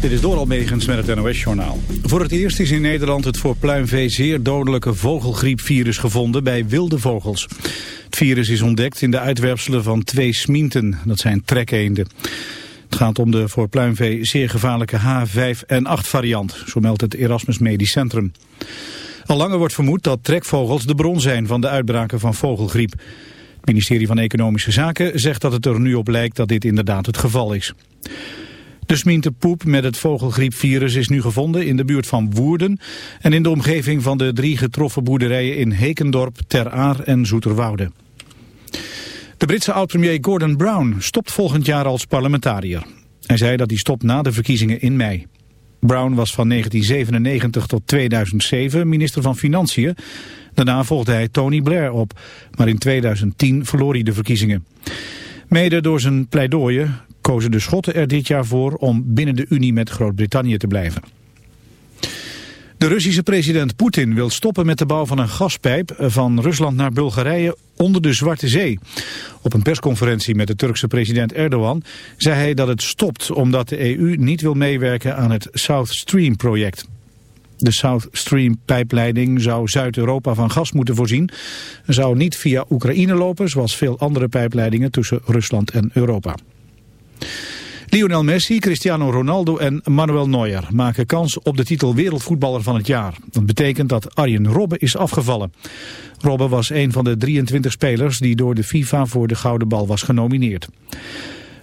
Dit is door Almegens met het NOS-journaal. Voor het eerst is in Nederland het voor pluimvee zeer dodelijke vogelgriepvirus gevonden bij wilde vogels. Het virus is ontdekt in de uitwerpselen van twee smienten, dat zijn trekeenden. Het gaat om de voor pluimvee zeer gevaarlijke H5N8 variant, zo meldt het Erasmus Medisch Centrum. Al langer wordt vermoed dat trekvogels de bron zijn van de uitbraken van vogelgriep. Het ministerie van Economische Zaken zegt dat het er nu op lijkt dat dit inderdaad het geval is. De smintepoep met het vogelgriepvirus is nu gevonden in de buurt van Woerden en in de omgeving van de drie getroffen boerderijen in Hekendorp, Ter Aar en Zoeterwoude. De Britse oud-premier Gordon Brown stopt volgend jaar als parlementariër. Hij zei dat hij stopt na de verkiezingen in mei. Brown was van 1997 tot 2007 minister van Financiën. Daarna volgde hij Tony Blair op, maar in 2010 verloor hij de verkiezingen. Mede door zijn pleidooien kozen de Schotten er dit jaar voor om binnen de Unie met Groot-Brittannië te blijven. De Russische president Poetin wil stoppen met de bouw van een gaspijp van Rusland naar Bulgarije onder de Zwarte Zee. Op een persconferentie met de Turkse president Erdogan zei hij dat het stopt omdat de EU niet wil meewerken aan het South Stream project. De South Stream pijpleiding zou Zuid-Europa van gas moeten voorzien en zou niet via Oekraïne lopen zoals veel andere pijpleidingen tussen Rusland en Europa. Lionel Messi, Cristiano Ronaldo en Manuel Neuer maken kans op de titel wereldvoetballer van het jaar. Dat betekent dat Arjen Robben is afgevallen. Robben was een van de 23 spelers die door de FIFA voor de Gouden Bal was genomineerd.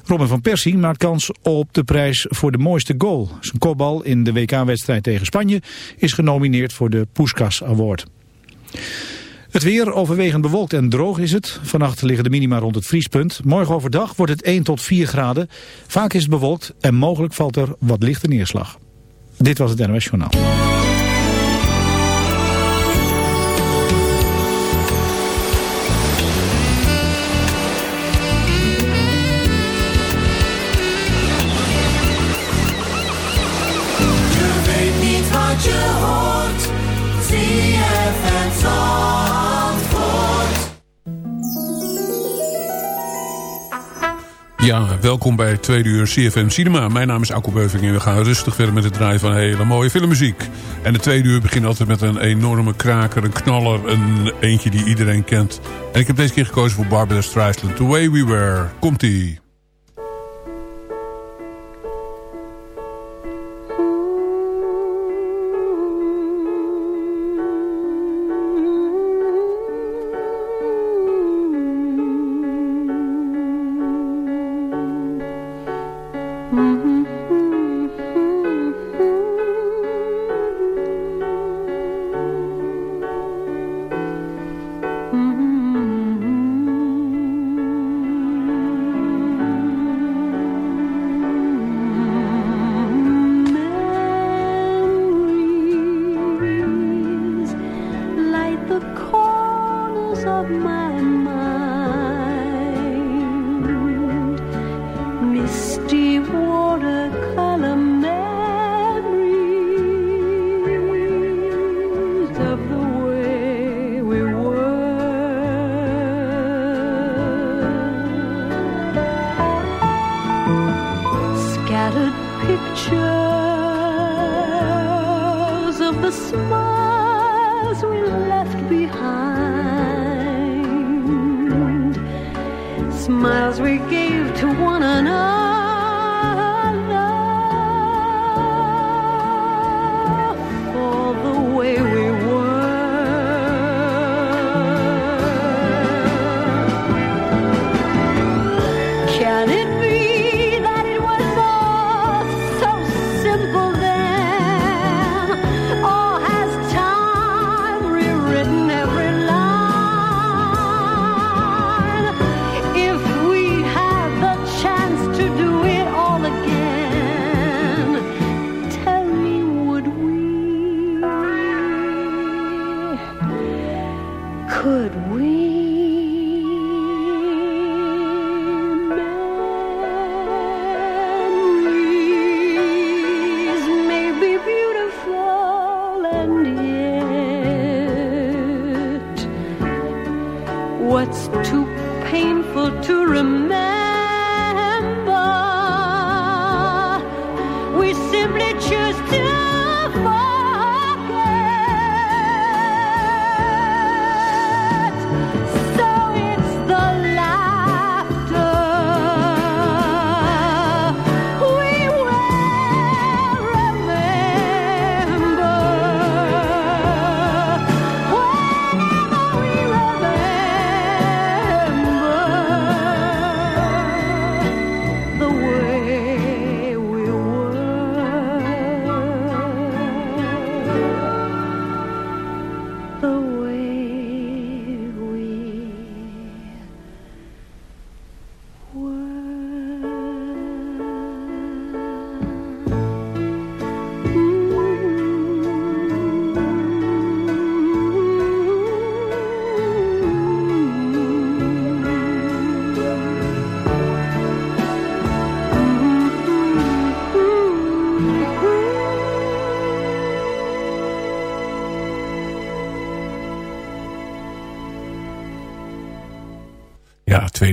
Robin van Persie maakt kans op de prijs voor de mooiste goal. Zijn kopbal in de WK-wedstrijd tegen Spanje is genomineerd voor de Puskas Award. Het weer overwegend bewolkt en droog is het. Vannacht liggen de minima rond het vriespunt. Morgen overdag wordt het 1 tot 4 graden. Vaak is het bewolkt en mogelijk valt er wat lichte neerslag. Dit was het NOS Journaal. Ja, welkom bij tweede uur CFM Cinema. Mijn naam is Akko Beuving en we gaan rustig verder met het draaien van hele mooie filmmuziek. En de tweede uur begint altijd met een enorme kraker, een knaller, een eentje die iedereen kent. En ik heb deze keer gekozen voor Barbara Streisand. The Way We Were. Komt-ie. Scattered pictures of the smiles we left behind, smiles we gave to one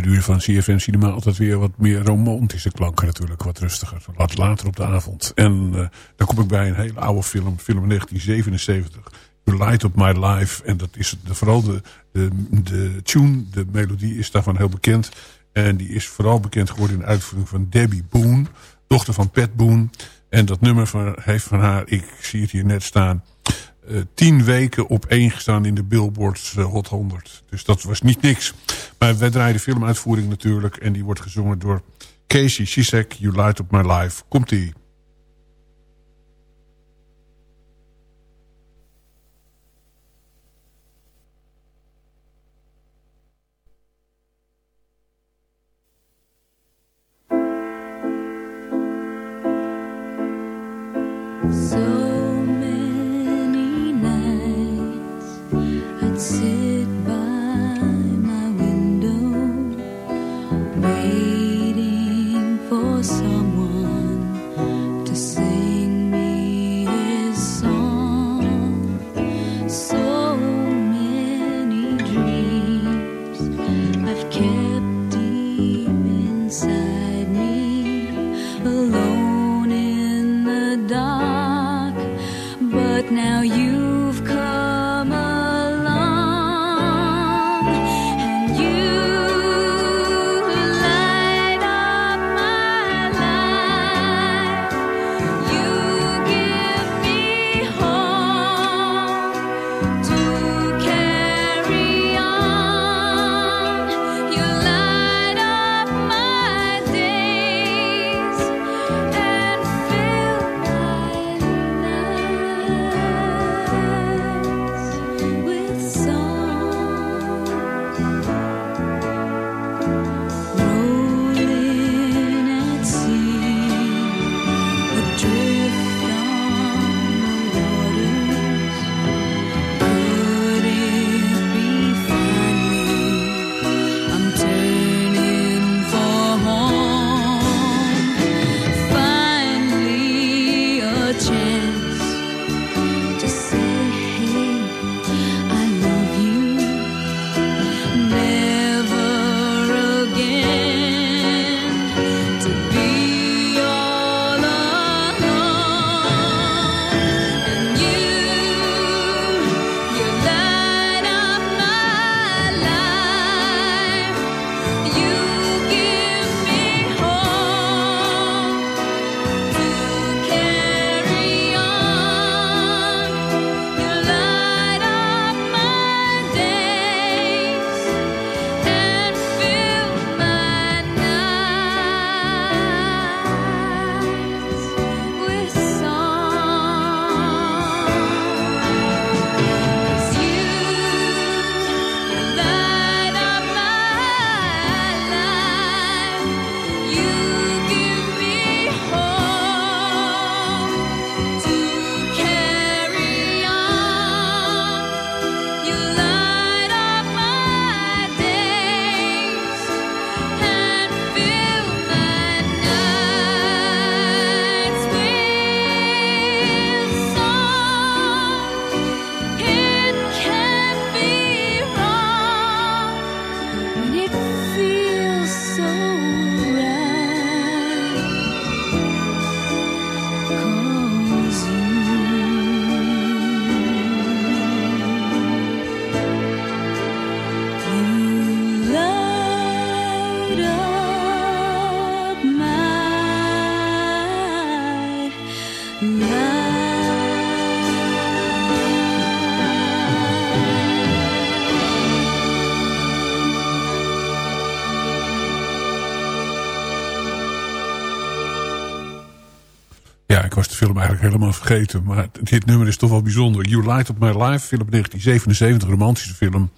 tweede van CFN Cinema altijd weer wat meer romantische klanken natuurlijk. Wat rustiger. Wat later op de avond. En uh, dan kom ik bij een hele oude film. Film 1977. You Light Up My Life. En dat is de, vooral de, de, de tune, de melodie is daarvan heel bekend. En die is vooral bekend geworden in de uitvoering van Debbie Boone. Dochter van Pat Boone. En dat nummer van, heeft van haar, ik zie het hier net staan... Uh, tien weken op één gestaan in de Billboard uh, Hot 100. Dus dat was niet niks. Maar wij de filmuitvoering natuurlijk. En die wordt gezongen door Casey Shisek. You Light Up My Life. Komt-ie. now you eigenlijk helemaal vergeten. Maar dit nummer is toch wel bijzonder. You Light Up My Life, film 1977, romantische film.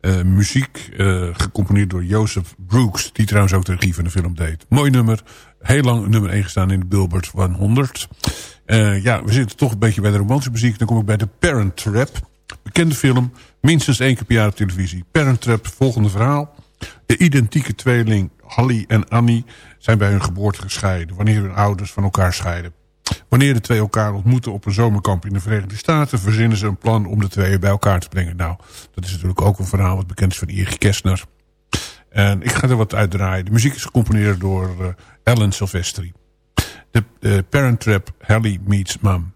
Eh, muziek, eh, gecomponeerd door Joseph Brooks. Die trouwens ook de regie van de film deed. Mooi nummer. Heel lang nummer 1 gestaan in de Billboard 100. Eh, ja, we zitten toch een beetje bij de romantische muziek. Dan kom ik bij de Parent Trap. Bekende film. Minstens één keer per jaar op televisie. Parent Trap, volgende verhaal. De identieke tweeling Holly en Annie zijn bij hun geboorte gescheiden. Wanneer hun ouders van elkaar scheiden. Wanneer de twee elkaar ontmoeten op een zomerkamp in de Verenigde Staten... verzinnen ze een plan om de tweeën bij elkaar te brengen. Nou, dat is natuurlijk ook een verhaal wat bekend is van Erich Kästner. En ik ga er wat uitdraaien. De muziek is gecomponeerd door uh, Alan Silvestri. De uh, Parent Trap Hallie Meets Mom.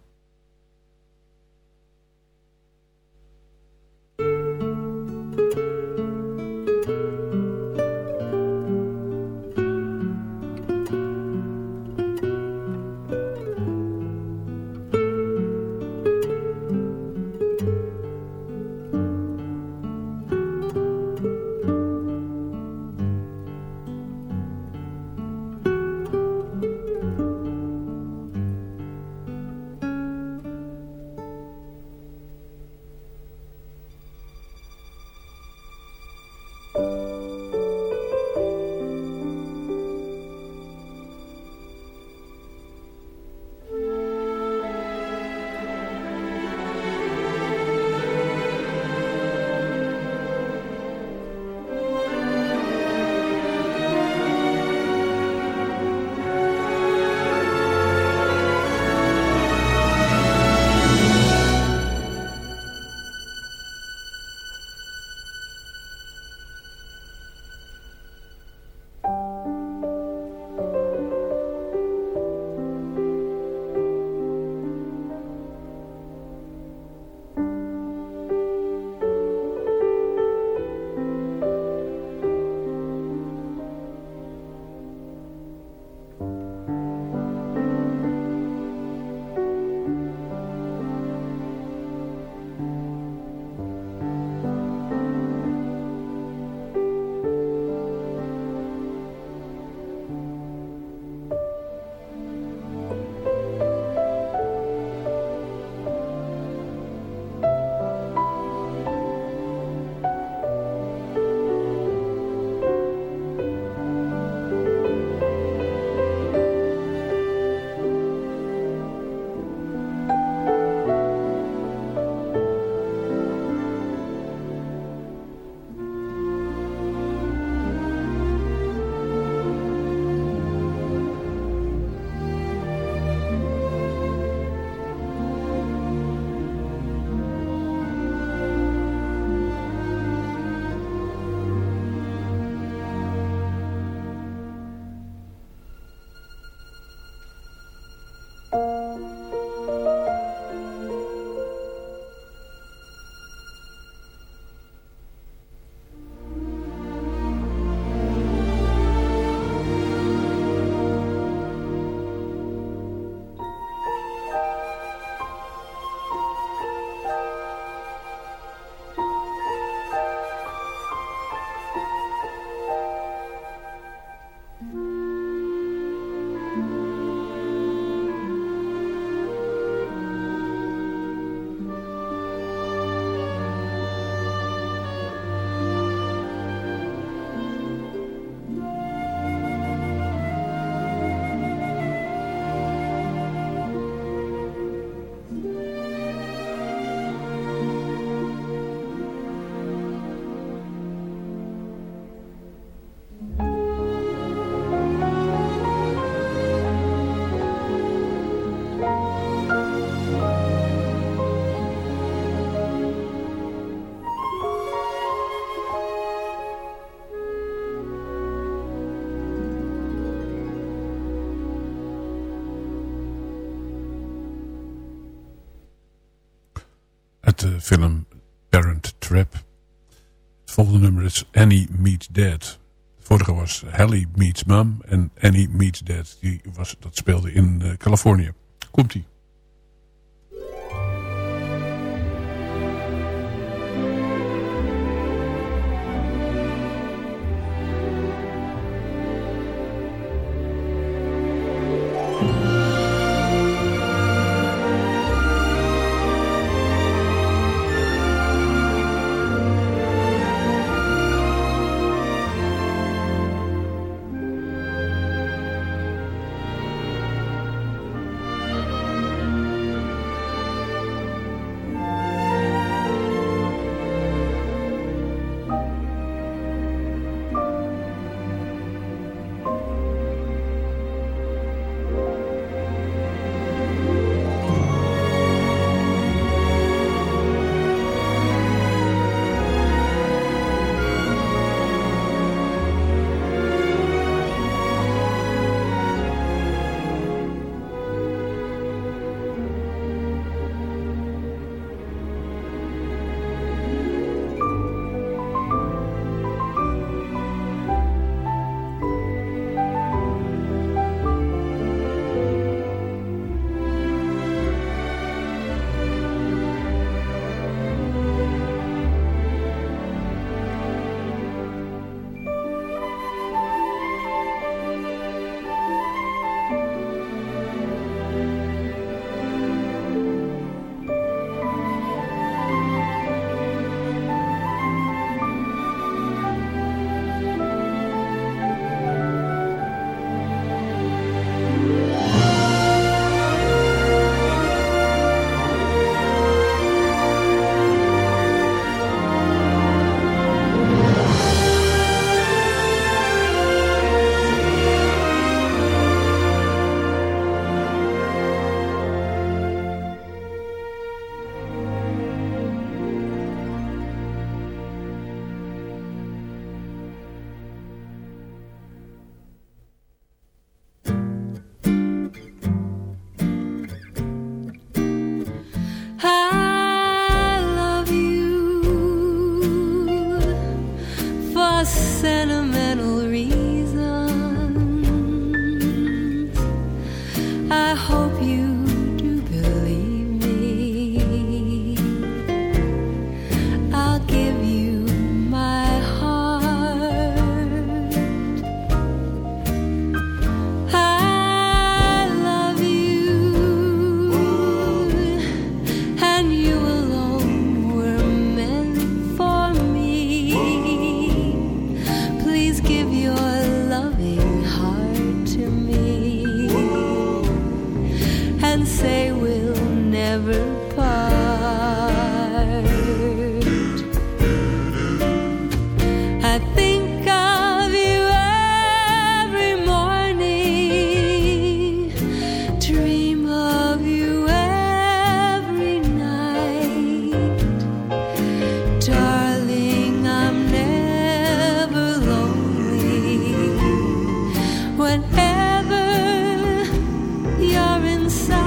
De film Parent Trap. Het volgende nummer is Annie Meets Dad. Het vorige was Hallie Meets Mom en Annie Meets Dad. Die was, dat speelde in uh, Californië. Komt-ie. Inside,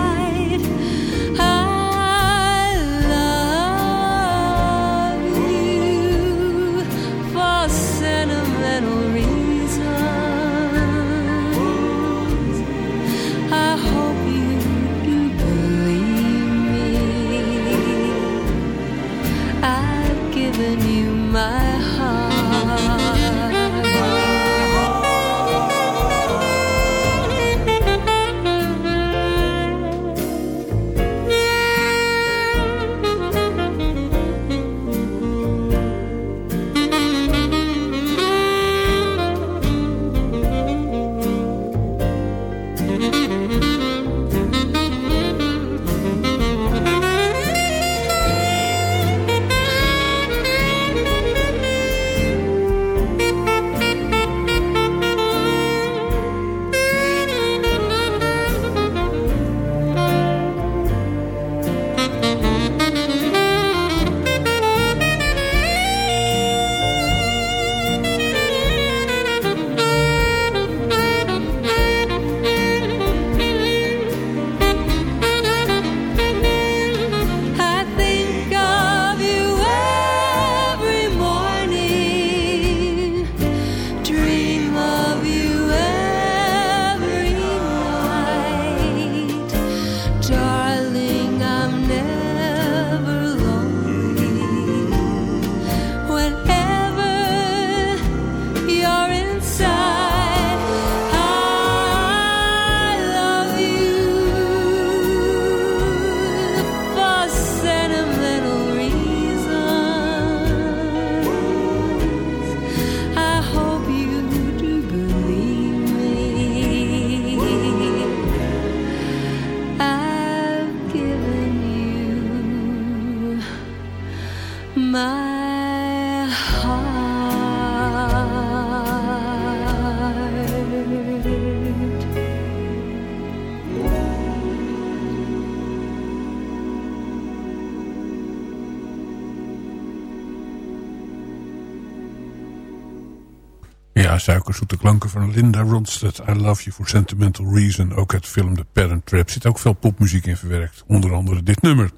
Suikerzoete klanken van Linda Ronstadt. I Love You for Sentimental Reason. Ook de film The Parent Trap zit ook veel popmuziek in verwerkt. Onder andere dit nummer.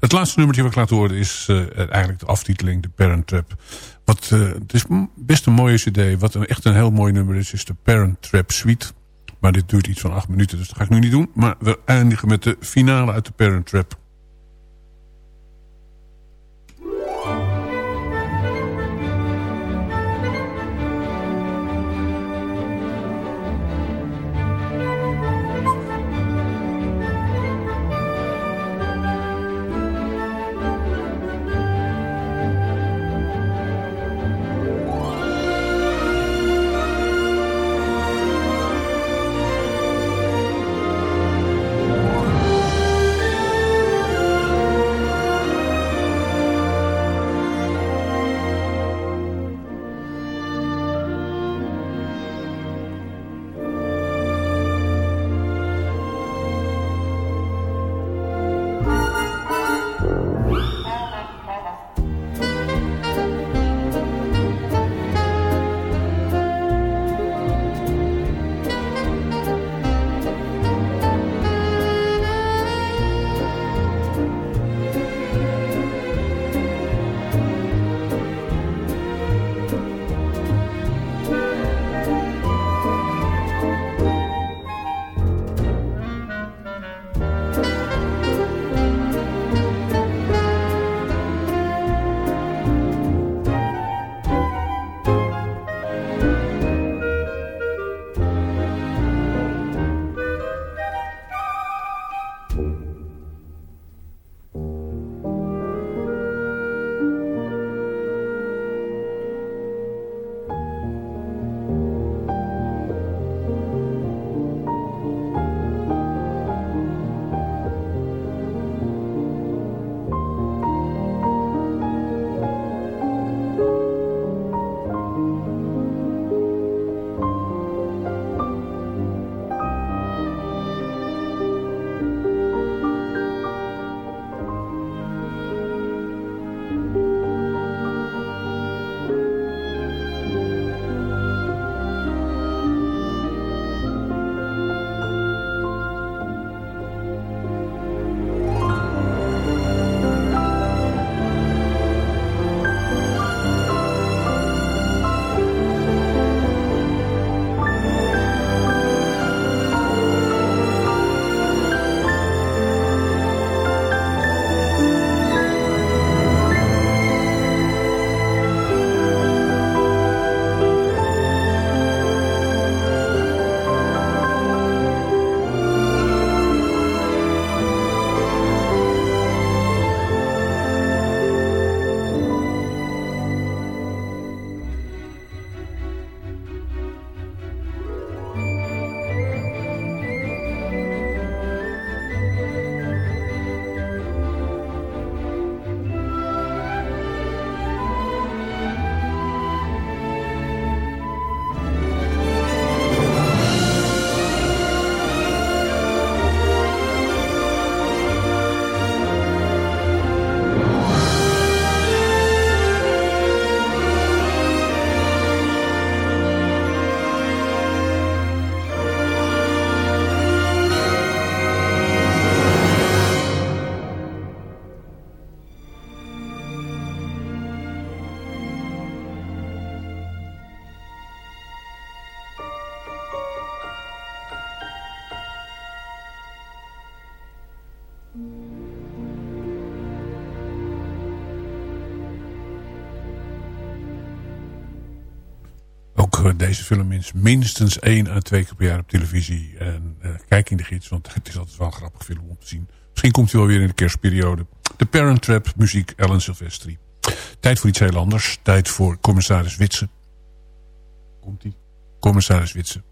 Het laatste nummertje wat ik laat horen is eh, eigenlijk de aftiteling The Parent Trap. Wat, eh, het is best een mooie cd. Wat echt een heel mooi nummer is, is de Parent Trap Suite. Maar dit duurt iets van acht minuten, dus dat ga ik nu niet doen. Maar we eindigen met de finale uit de Parent Trap. Deze film is minstens één à twee keer per jaar op televisie. En eh, kijk in de gids, want het is altijd wel een grappig film om te zien. Misschien komt hij wel weer in de kerstperiode. The Parent Trap, muziek Ellen Silvestri. Tijd voor iets heel anders. Tijd voor commissaris Witse. Komt ie? Commissaris Witse.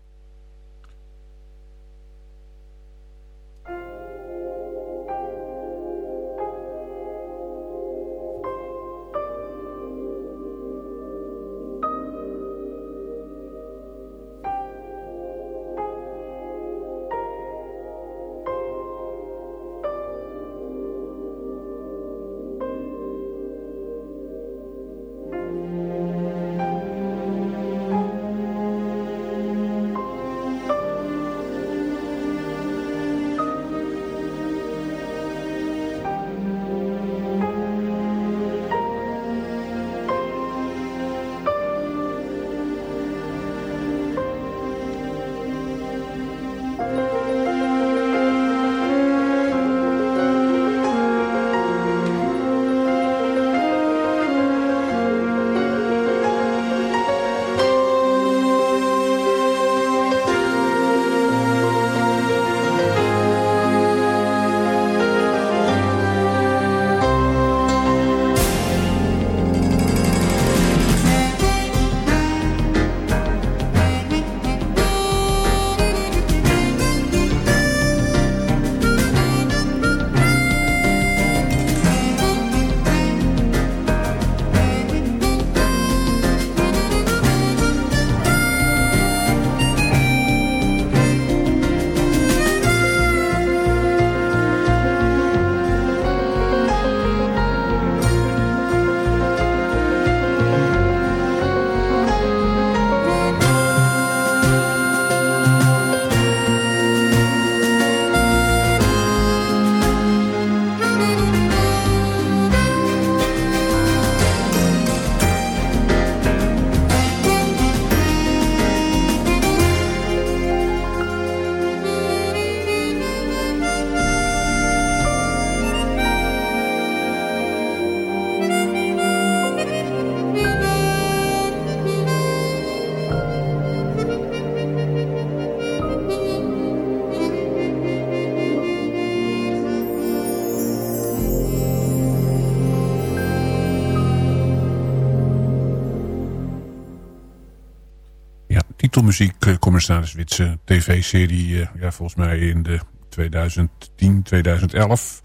Titelmuziek, uh, commissaris Witse tv-serie, uh, ja, volgens mij in de 2010, 2011.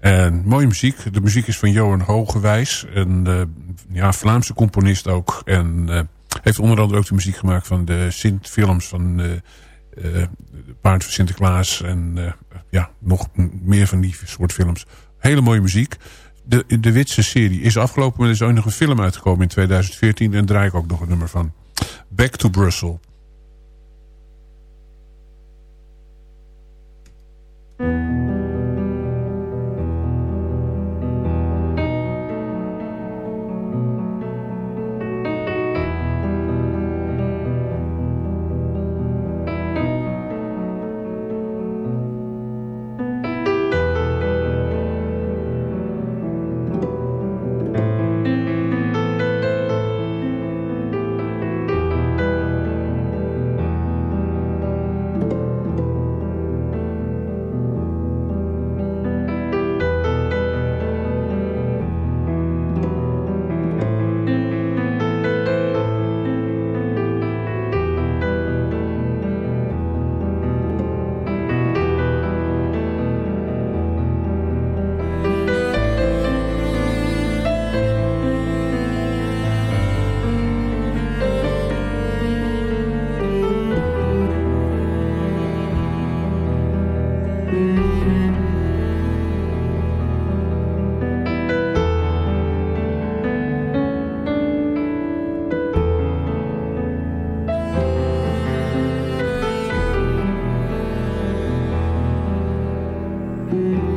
En mooie muziek. De muziek is van Johan Hogewijs, een uh, ja, Vlaamse componist ook. En heeft onder andere ook de muziek gemaakt van de Sint-films van Paard van Sinterklaas. En ja, nog meer van die soort films. Hele mooie muziek. De, de Witse serie is afgelopen, maar er is ook nog een film uitgekomen in 2014. En daar draai ik ook nog een nummer van. Back to Brussels. Mm-hmm.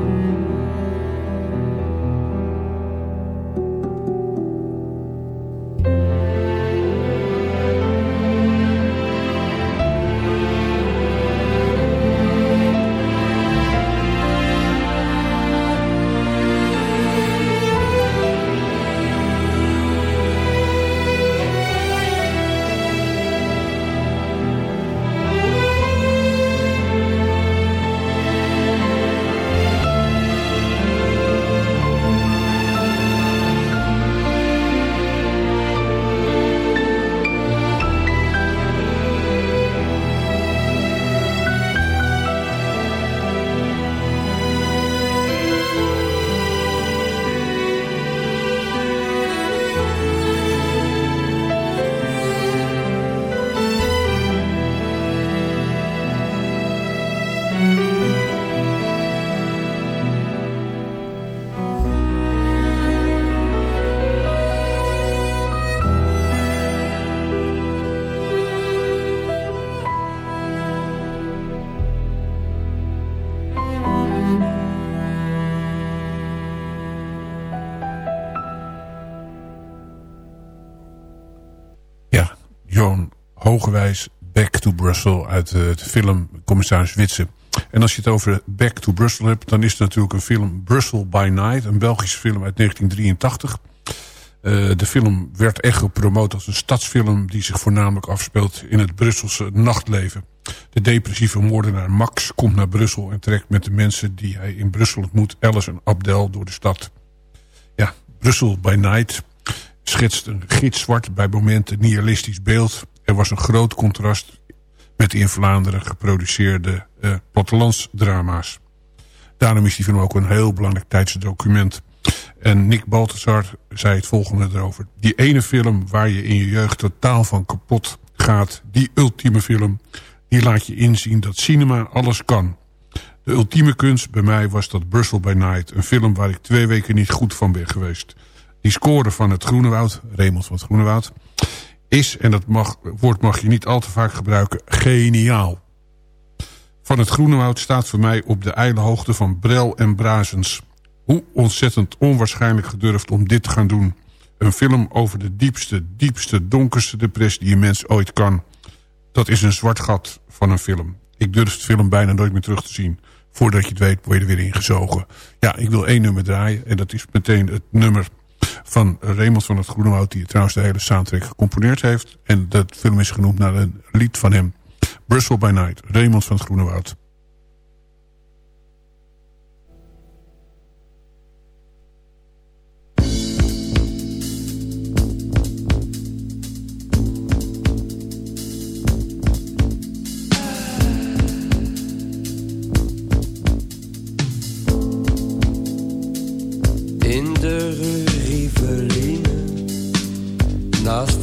Back to Brussels uit de film Commissaris Witse. En als je het over Back to Brussels hebt... dan is het natuurlijk een film Brussels by Night. Een Belgische film uit 1983. Uh, eh, de film werd echt gepromoot als een stadsfilm... die zich voornamelijk afspeelt in het Brusselse nachtleven. De depressieve moordenaar Max komt naar Brussel... en trekt met de mensen die hij in Brussel ontmoet... Alice en Abdel door de stad. Ja, Brussel by Night schetst een gitzwart bij momenten nihilistisch beeld was een groot contrast met de in Vlaanderen geproduceerde uh, plattelandsdrama's. Daarom is die film ook een heel belangrijk tijdsdocument. En Nick Balthazar zei het volgende erover. Die ene film waar je in je jeugd totaal van kapot gaat. Die ultieme film. Die laat je inzien dat cinema alles kan. De ultieme kunst bij mij was dat Brussel by Night. Een film waar ik twee weken niet goed van ben geweest. Die score van het Groenewoud. Raymond van het Groenewoud is, en dat mag, woord mag je niet al te vaak gebruiken, geniaal. Van het Groenewoud staat voor mij op de eilenhoogte van Brel en Brazens. Hoe ontzettend onwaarschijnlijk gedurfd om dit te gaan doen. Een film over de diepste, diepste, donkerste depressie die een mens ooit kan. Dat is een zwart gat van een film. Ik durf de film bijna nooit meer terug te zien. Voordat je het weet, word je er weer ingezogen. Ja, ik wil één nummer draaien. En dat is meteen het nummer van Raymond van het Groenewoud... die trouwens de hele soundtrack gecomponeerd heeft. En dat film is genoemd naar een lied van hem. Brussel by Night, Raymond van het Groenewoud.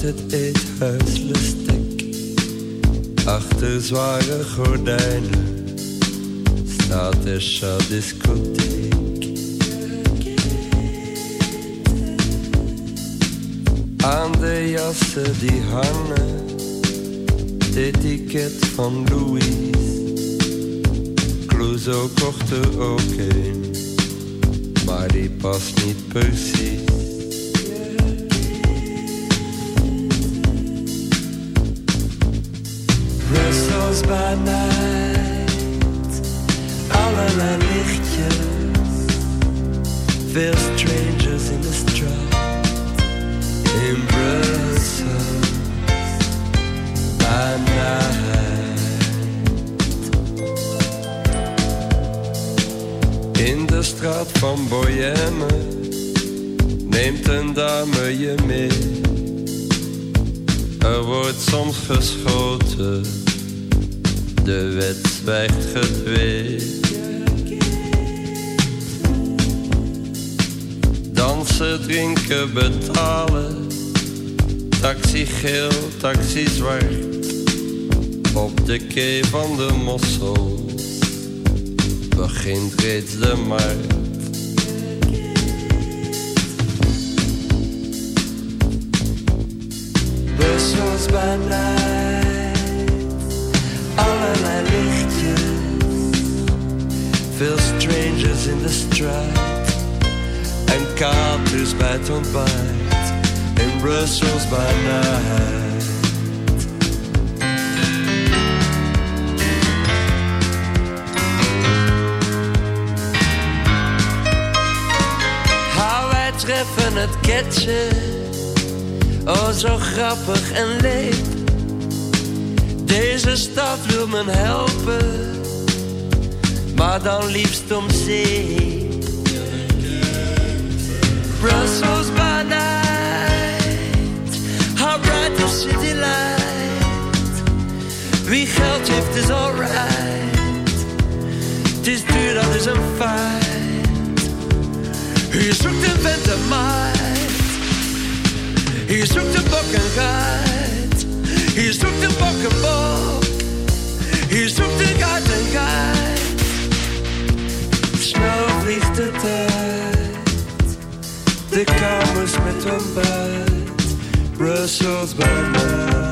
Het eethuis lustig, achter zware gordijnen, staat de discotheek. Aan de jassen die hangen, het etiket van Louis. Clouseau kocht er ook een, maar die past niet precies. Night, allerlei lichtjes, veel strangers in the straat, in Brussels by night. In de straat van Boyenne neemt een dame je mee. Er wordt soms geschoten, de wet zwijgt gedwee. Dansen, drinken, betalen, taxi geel, taxi zwart. Op de kee van de mossels begint reeds de markt. By night, in de straat en katers bij het ontbijt in Brussels by night. How wij treffen het ketje Oh, zo grappig en leep. Deze stad wil me helpen, maar dan liefst om zee. Brussels by night, how bright the city light. Wie geld heeft is alright, het is duur, dat is een feit. Je zoekt een vent en meid. Hier zoekt de bok een geit. Hier zoekt de bok een bok. Hier zoekt de geit een geit. Vliegt de tijd. De kamers met ontbijt. Brussels by night.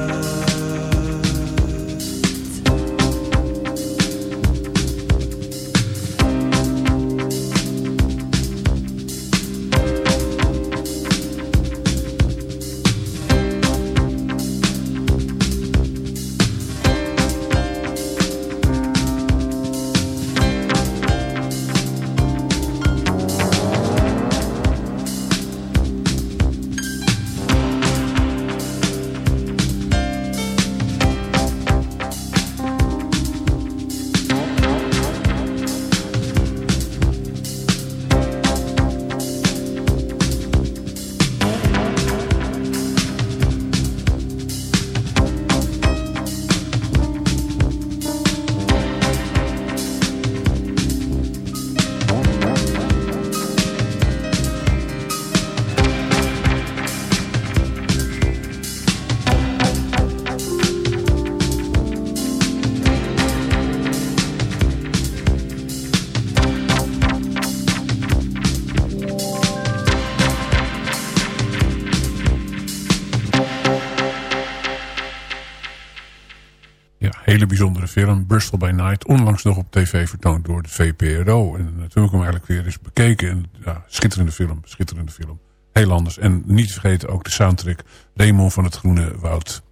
Film. Bristol by Night. Onlangs nog op tv vertoond door de VPRO. En toen heb ik hem eigenlijk weer eens bekeken. En, ja, schitterende film. Schitterende film. Heel anders. En niet te vergeten ook de soundtrack. Raymond van het Groene Woud.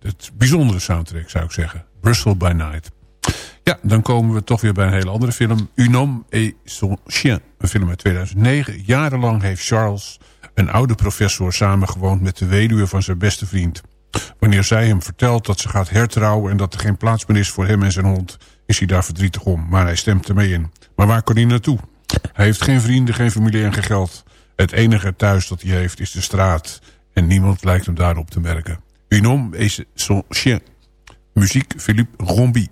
Het bijzondere soundtrack zou ik zeggen. Bristol by Night. Ja, dan komen we toch weer bij een hele andere film. Un homme et son chien. Een film uit 2009. Jarenlang heeft Charles, een oude professor, samengewoond met de weduwe van zijn beste vriend. Wanneer zij hem vertelt dat ze gaat hertrouwen... en dat er geen plaats meer is voor hem en zijn hond... is hij daar verdrietig om, maar hij stemt ermee in. Maar waar kan hij naartoe? Hij heeft geen vrienden, geen familie en geen geld. Het enige thuis dat hij heeft is de straat. En niemand lijkt hem daarop te merken. Un homme et son chien. Muziek Philippe Rombi.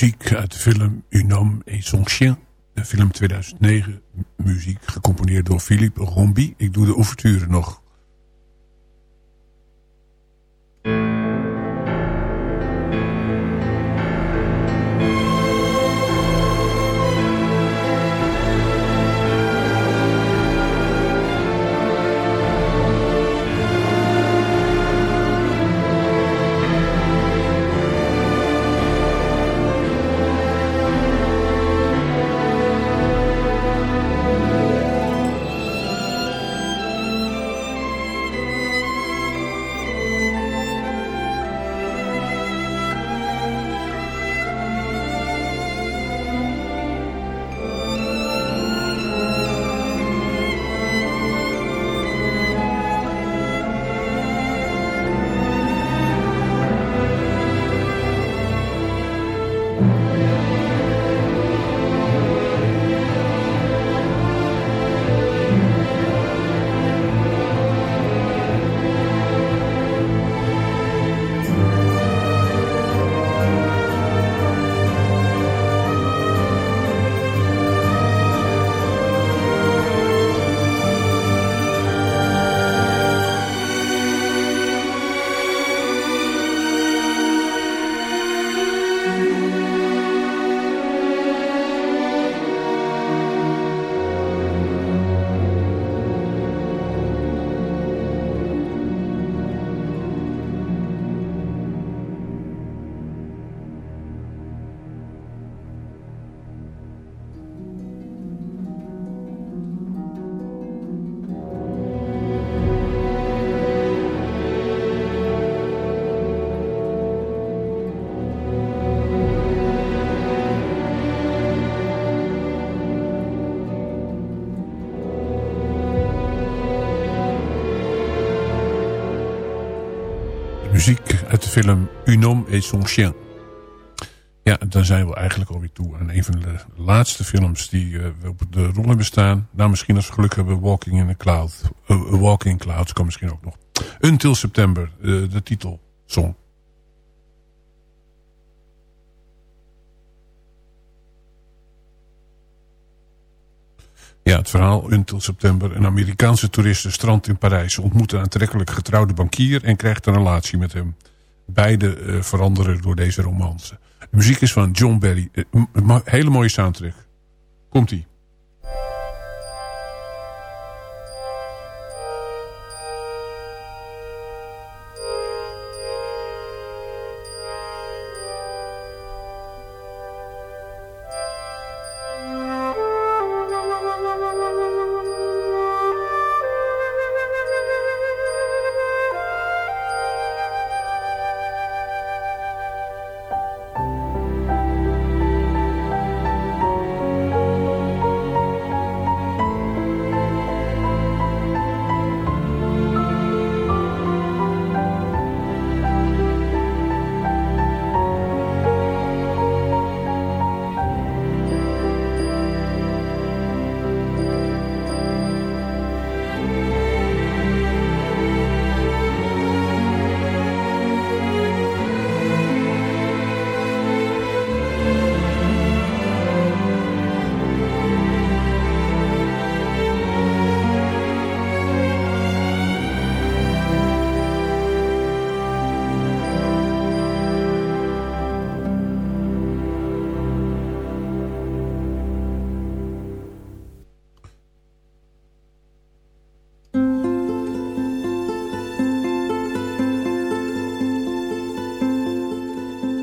Muziek uit de film homme et son chien. De film 2009. Muziek gecomponeerd door Philippe Rombi. Ik doe de ouverture nog. De film Un homme et son chien. Ja, dan zijn we eigenlijk alweer toe aan een van de laatste films die uh, op de rol hebben staan. Nou, misschien als we geluk hebben, Walking in a Cloud. Uh, Walking in Clouds kan misschien ook nog. Until September, uh, de titelsong. Ja, het verhaal Until September. Een Amerikaanse toeriste strandt in Parijs. Ontmoet een aantrekkelijk getrouwde bankier en krijgt een relatie met hem. Beide uh, veranderen door deze romance. De muziek is van John Barry. Uh, hele mooie soundtrack. Komt-ie.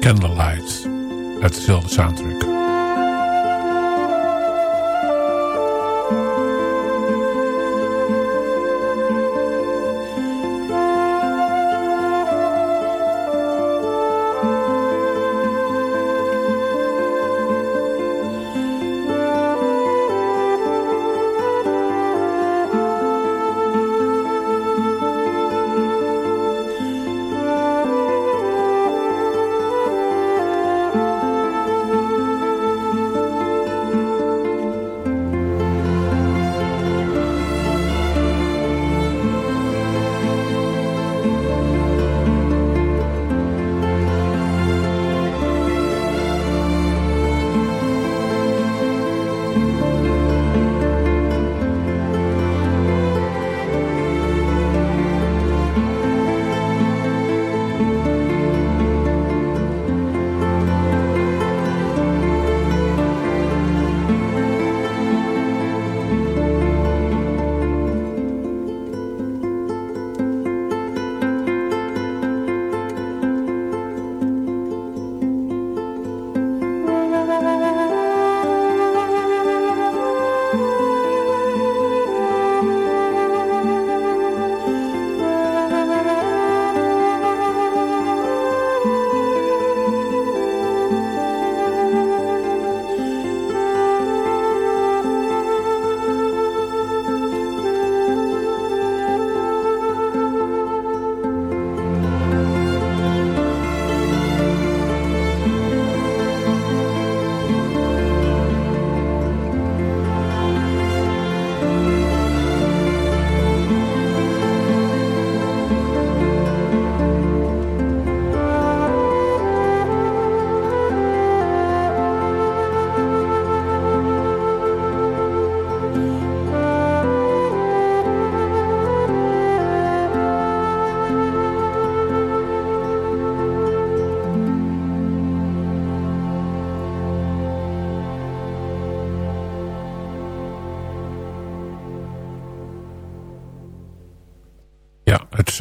Candlelight uit dezelfde soundtrack.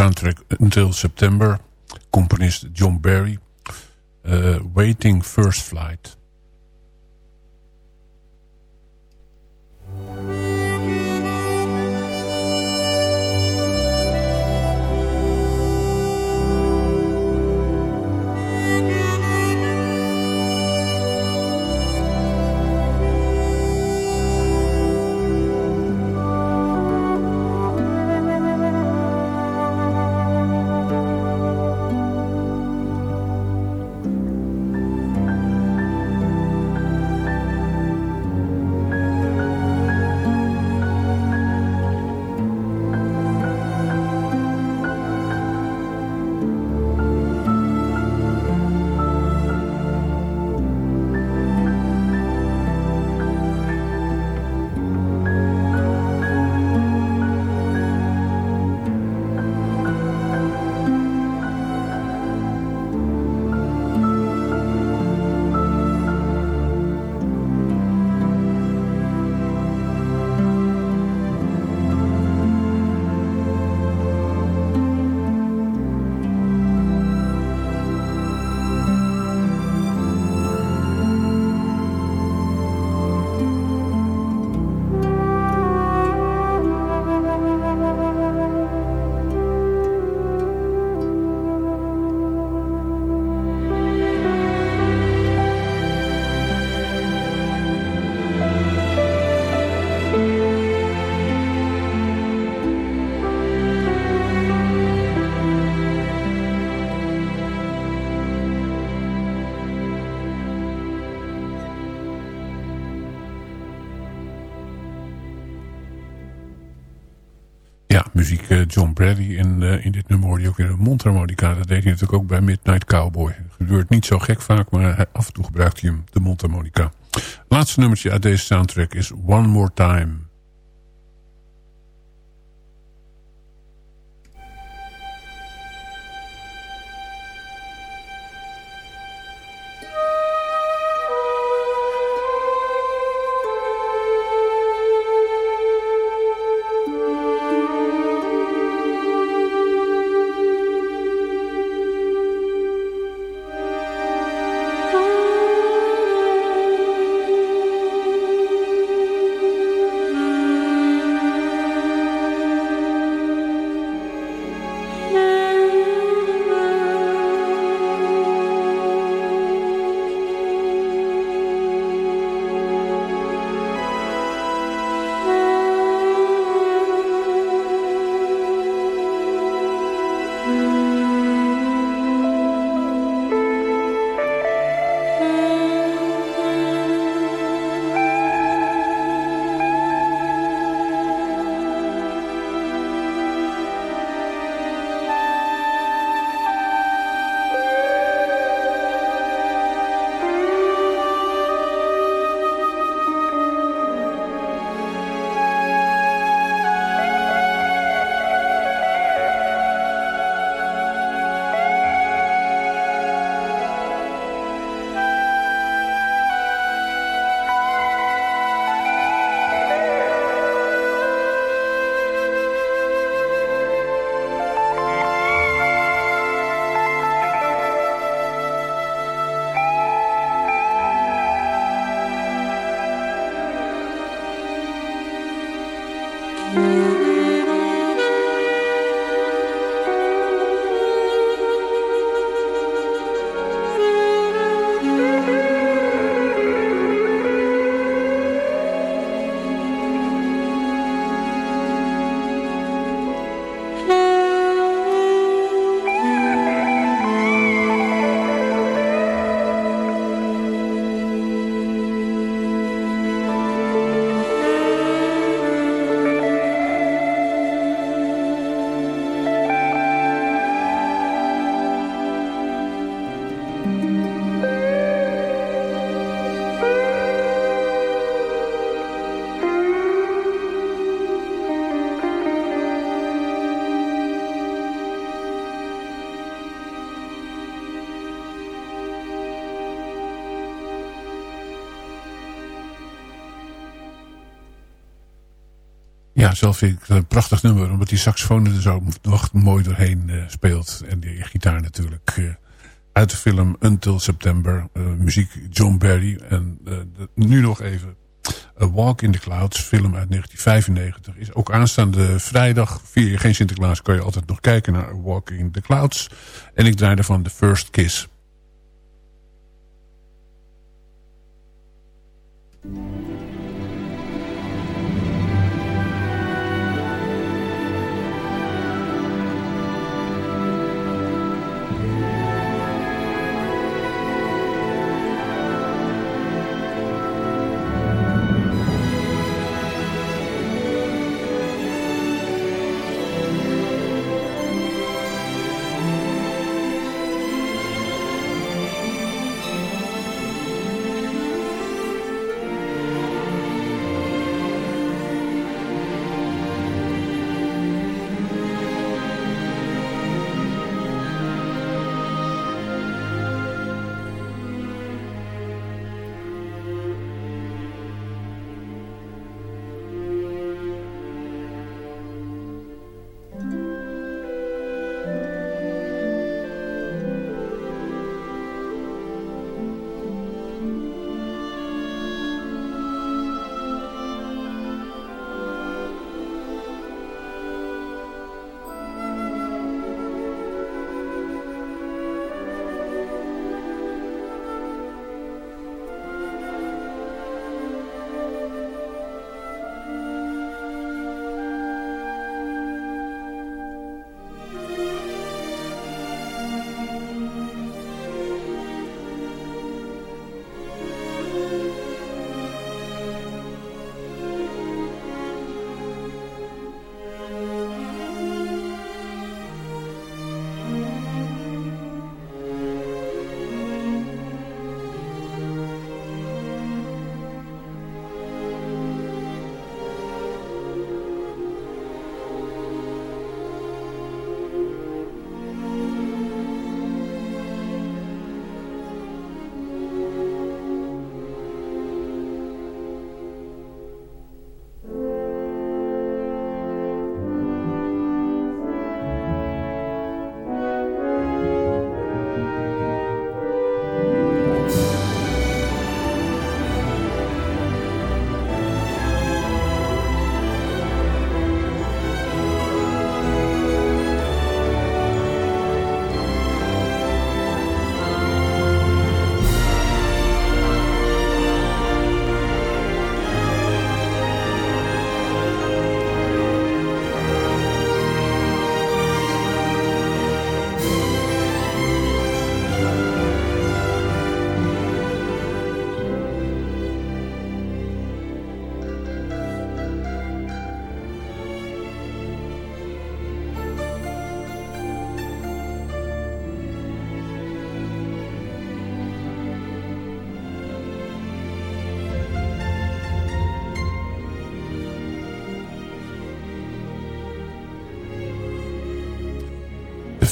Soundtrack Until September. Componist John Barry. Uh, Waiting First Flight. Muziek uh, John Bradley. En uh, in dit nummer hoorde je ook weer een mondharmonica. Dat deed hij natuurlijk ook bij Midnight Cowboy. Het gebeurt niet zo gek vaak, maar af en toe gebruikt hij hem, de mondharmonica. Laatste nummertje uit deze soundtrack is One More Time. Zelf vind ik een prachtig nummer. Omdat die saxofoon er zo mooi doorheen uh, speelt. En die gitaar natuurlijk. Uh, uit de film Until September. Uh, muziek John Barry. En nu nog even A Walk in the Clouds. Film uit 1995. Is ook aanstaande vrijdag. Vier geen Sinterklaas kan je altijd nog kijken naar A Walk in the Clouds. En ik draai ervan The First Kiss.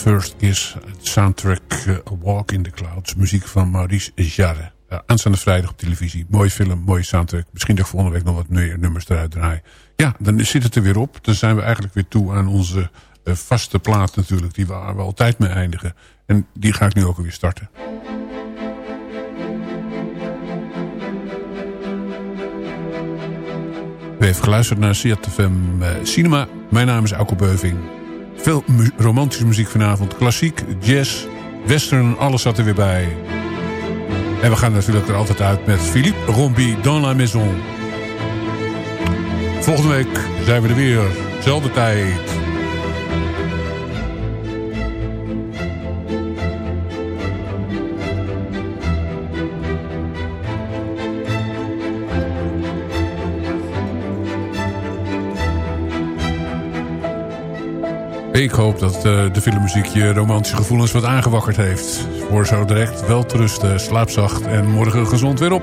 First Kiss, soundtrack A Walk in the Clouds. Muziek van Maurice Jarre. Aanstaande vrijdag op televisie. Mooie film, mooie soundtrack. Misschien dat volgende week nog wat meer nummers eruit draaien. Ja, dan zit het er weer op. Dan zijn we eigenlijk weer toe aan onze uh, vaste plaat natuurlijk. Die waar we altijd mee eindigen. En die ga ik nu ook weer starten. U heeft geluisterd naar CFM Cinema. Mijn naam is Alko Beuving. Veel romantische muziek vanavond. Klassiek, jazz, western, alles zat er weer bij. En we gaan natuurlijk er altijd uit met Philippe Rombi dans la maison. Volgende week zijn we er weer. Zelfde tijd. Ik hoop dat uh, de filmmuziek je romantische gevoelens wat aangewakkerd heeft. Voor zo direct wel te rusten, slaapzacht en morgen gezond weer op.